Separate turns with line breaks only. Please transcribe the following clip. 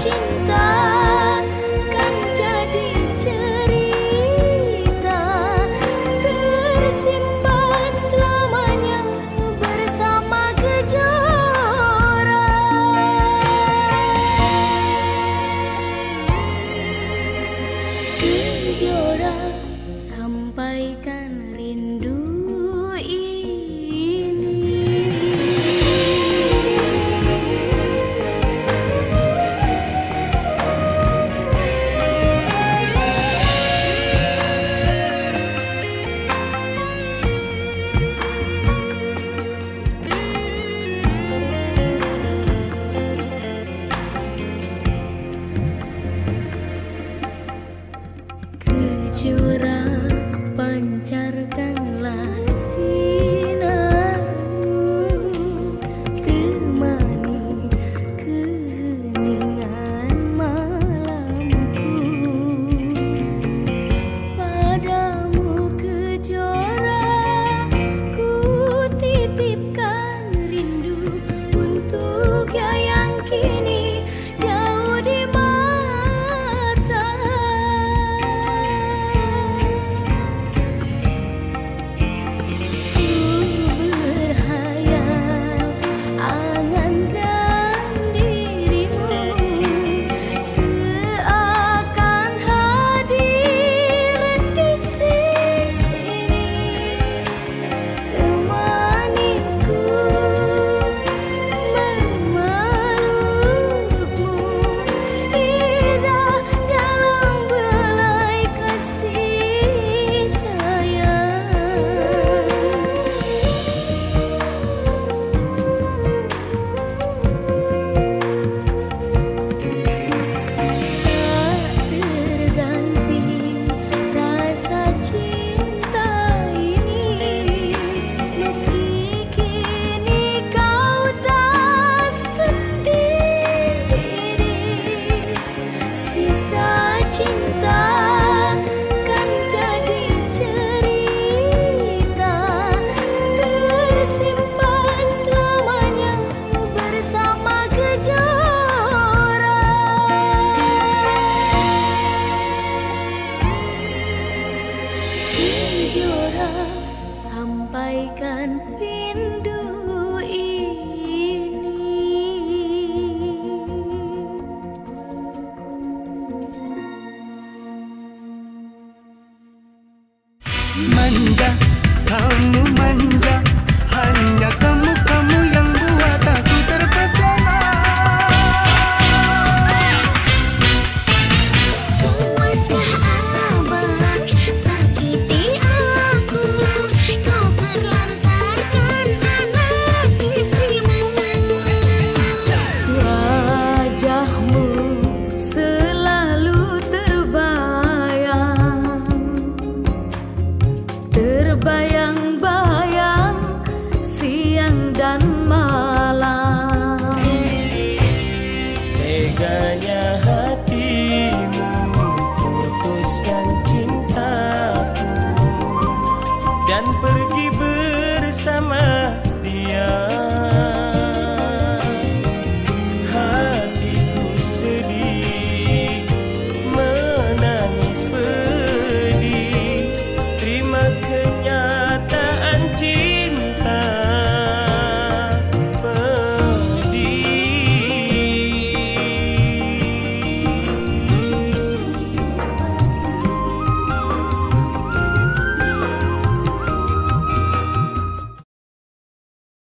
静的。curang. 你 Bye.